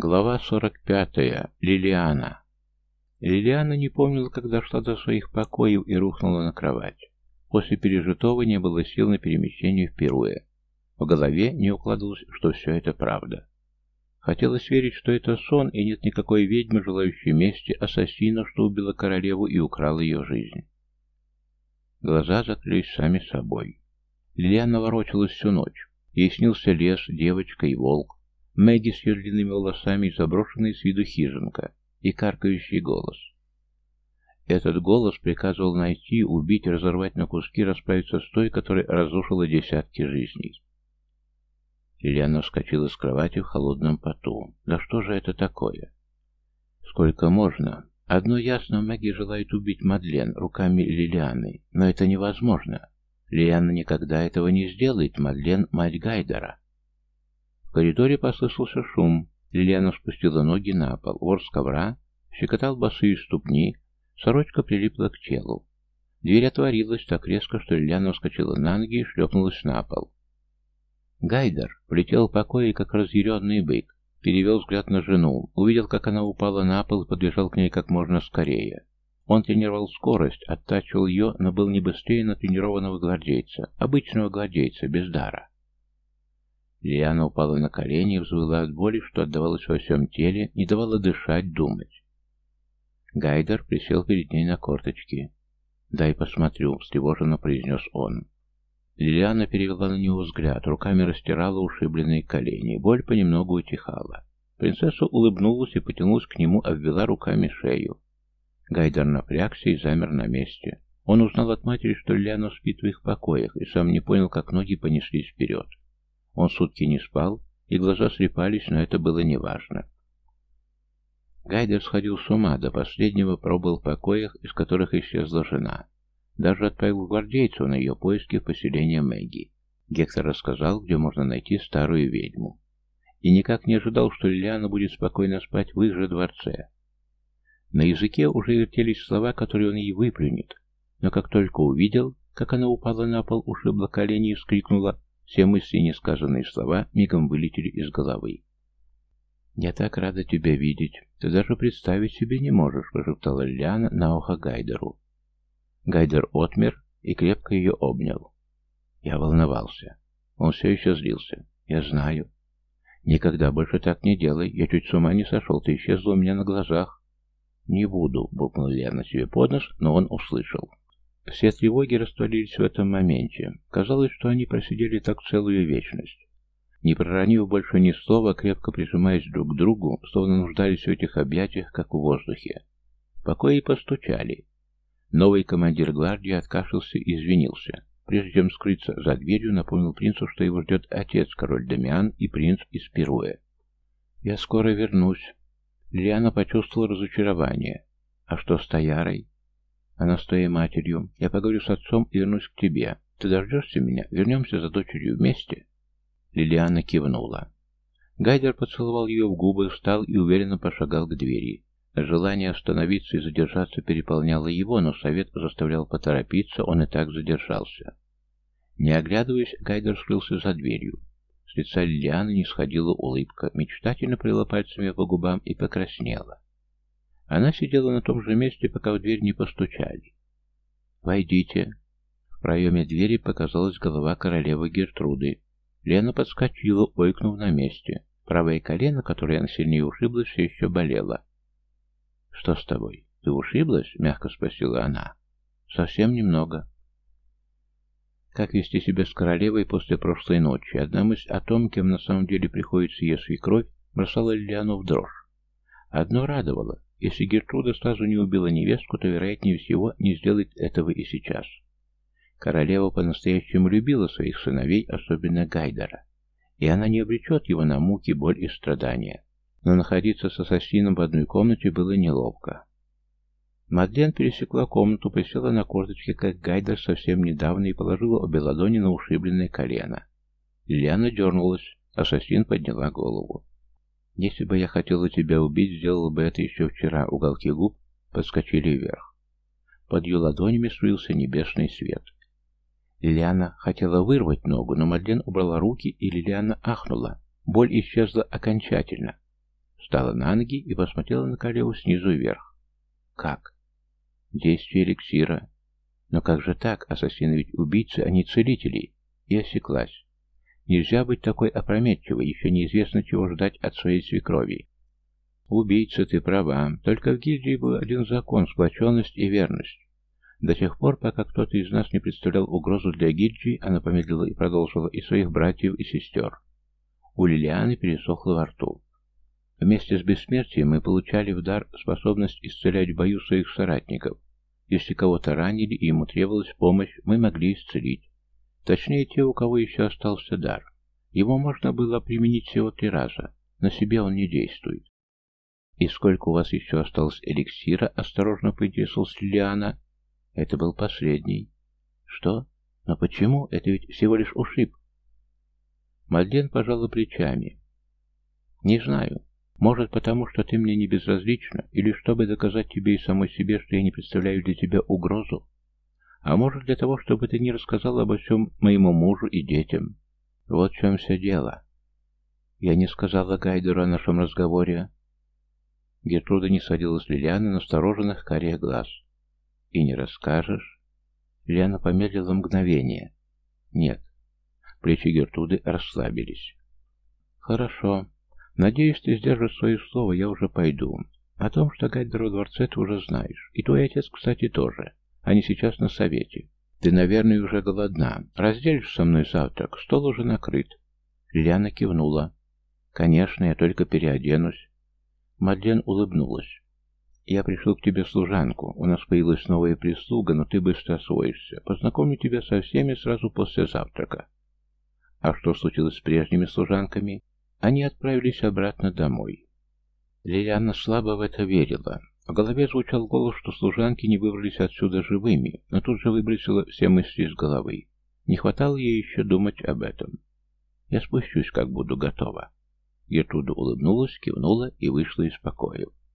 Глава 45. Лилиана. Лилиана не помнила, когда шла до своих покоев и рухнула на кровать. После пережитого не было сил на перемещение в Перуэ. В голове не укладывалось, что все это правда. Хотелось верить, что это сон, и нет никакой ведьмы, желающей мести ассасина, что убила королеву и украла ее жизнь. Глаза закрылись сами собой. Лилиана ворочалась всю ночь. Ей снился лес, девочка и волк. Мэгги с ее длинными волосами и заброшенная с виду хижинка, и каркающий голос. Этот голос приказывал найти, убить, разорвать на куски, расправиться с той, которая разрушила десятки жизней. Лилиана вскочила с кровати в холодном поту. Да что же это такое? Сколько можно? Одно ясно, Мэгги желает убить Мадлен руками Лилианы, но это невозможно. Лилиана никогда этого не сделает, Мадлен — мать Гайдера. В коридоре послышался шум. Лилиана спустила ноги на пол. Вор с ковра щекотал босые ступни, сорочка прилипла к телу. Дверь отворилась так резко, что Лилиана вскочила на ноги и шлепнулась на пол. Гайдер влетел в покое, как разъяренный бык, перевел взгляд на жену, увидел, как она упала на пол и подбежал к ней как можно скорее. Он тренировал скорость, оттачивал ее, но был не быстрее натренированного гвардейца, обычного гвардейца, без дара. Лиана упала на колени и взвыла от боли, что отдавалось во всем теле, не давала дышать, думать. Гайдер присел перед ней на корточки. «Дай посмотрю», — встревоженно произнес он. Лилиана перевела на него взгляд, руками растирала ушибленные колени. Боль понемногу утихала. Принцесса улыбнулась и потянулась к нему, обвела руками шею. Гайдер напрягся и замер на месте. Он узнал от матери, что Лилиана спит в их покоях, и сам не понял, как ноги понеслись вперед. Он сутки не спал, и глаза слепались, но это было неважно. Гайдер сходил с ума, до последнего пробыл в покоях, из которых исчезла жена. Даже отправил гвардейцу на ее поиски в поселение Мэгги. Гектор рассказал, где можно найти старую ведьму. И никак не ожидал, что Лилиана будет спокойно спать в их же дворце. На языке уже вертелись слова, которые он ей выплюнет, но как только увидел, как она упала на пол, ушибла колени и вскрикнула все мысли и несказанные слова мигом вылетели из головы. «Я так рада тебя видеть. Ты даже представить себе не можешь», — прошептала Лиана на ухо Гайдеру. Гайдер отмер и крепко ее обнял. Я волновался. Он все еще злился. «Я знаю. Никогда больше так не делай. Я чуть с ума не сошел. Ты исчезла у меня на глазах». «Не буду», — буркнул Лиана себе под нос, но он услышал. Все тревоги растворились в этом моменте. Казалось, что они просидели так целую вечность. Не проронив больше ни слова, крепко прижимаясь друг к другу, словно нуждались в этих объятиях, как в воздухе. В покое постучали. Новый командир гвардии откашлялся и извинился. Прежде чем скрыться за дверью, напомнил принцу, что его ждет отец, король Дамиан и принц из Перуэ. «Я скоро вернусь». Лиана почувствовала разочарование. «А что с Таярой?» Она с твоей матерью. Я поговорю с отцом и вернусь к тебе. Ты дождешься меня? Вернемся за дочерью вместе?» Лилиана кивнула. Гайдер поцеловал ее в губы, встал и уверенно пошагал к двери. Желание остановиться и задержаться переполняло его, но совет заставлял поторопиться, он и так задержался. Не оглядываясь, Гайдер скрылся за дверью. С лица Лилианы не сходила улыбка, мечтательно провела пальцами по губам и покраснела. Она сидела на том же месте, пока в дверь не постучали. «Войдите». В проеме двери показалась голова королевы Гертруды. Лена подскочила, ойкнув на месте. Правое колено, которое она сильнее ушиблась, все еще болело. «Что с тобой? Ты ушиблась?» — мягко спросила она. «Совсем немного». Как вести себя с королевой после прошлой ночи? Одна мысль о том, кем на самом деле приходится ее свекровь, бросала Лилиану в дрожь. Одно радовало. Если Гертруда сразу не убила невестку, то, вероятнее всего, не сделает этого и сейчас. Королева по-настоящему любила своих сыновей, особенно Гайдера, и она не обречет его на муки, боль и страдания. Но находиться с ассасином в одной комнате было неловко. Мадлен пересекла комнату, присела на корточки, как Гайдер совсем недавно, и положила обе ладони на ушибленное колено. Лилиана дернулась, ассасин подняла голову. Если бы я хотела тебя убить, сделала бы это еще вчера. Уголки губ подскочили вверх. Под ее ладонями струился небесный свет. Лилиана хотела вырвать ногу, но Мадлен убрала руки, и Лилиана ахнула. Боль исчезла окончательно. встала на ноги и посмотрела на королеву снизу вверх. Как? Действие эликсира. Но как же так? Ассасины ведь убийцы, а не целители. И осеклась. Нельзя быть такой опрометчивой, еще неизвестно, чего ждать от своей свекрови. Убийца, ты права. Только в гильдии был один закон — сплоченность и верность. До тех пор, пока кто-то из нас не представлял угрозу для гильдии, она помедлила и продолжила и своих братьев и сестер. У Лилианы пересохло во рту. Вместе с бессмертием мы получали в дар способность исцелять в бою своих соратников. Если кого-то ранили и ему требовалась помощь, мы могли исцелить. Точнее, те, у кого еще остался дар. Его можно было применить всего три раза. На себе он не действует. «И сколько у вас еще осталось эликсира?» — осторожно поинтересовалась Лилиана. «Это был последний». «Что? Но почему? Это ведь всего лишь ушиб». Мальден пожала плечами. «Не знаю. Может, потому что ты мне не безразлична, или чтобы доказать тебе и самой себе, что я не представляю для тебя угрозу. А может, для того, чтобы ты не рассказал обо всем моему мужу и детям. Вот в чем все дело. Я не сказала Гайдеру о нашем разговоре. Гертруда не сводила с Лилианы настороженных карих глаз. И не расскажешь? Лилиана помедлила мгновение. Нет. Плечи Гертруды расслабились. Хорошо. Надеюсь, ты сдержишь свое слово, я уже пойду. О том, что Гайдер во дворце, ты уже знаешь. И твой отец, кстати, тоже. Они сейчас на совете. Ты, наверное, уже голодна. Разделишь со мной завтрак, стол уже накрыт. Лилиана кивнула. Конечно, я только переоденусь. Мадлен улыбнулась. Я пришел к тебе служанку. У нас появилась новая прислуга, но ты быстро освоишься. Познакомлю тебя со всеми сразу после завтрака. А что случилось с прежними служанками? Они отправились обратно домой. Лилиана слабо в это верила. В голове звучал голос, что служанки не выбрались отсюда живыми, но тут же выбросила все мысли из головы. Не хватало ей еще думать об этом. Я спущусь, как буду готова. Гертруда улыбнулась, кивнула и вышла из покоя.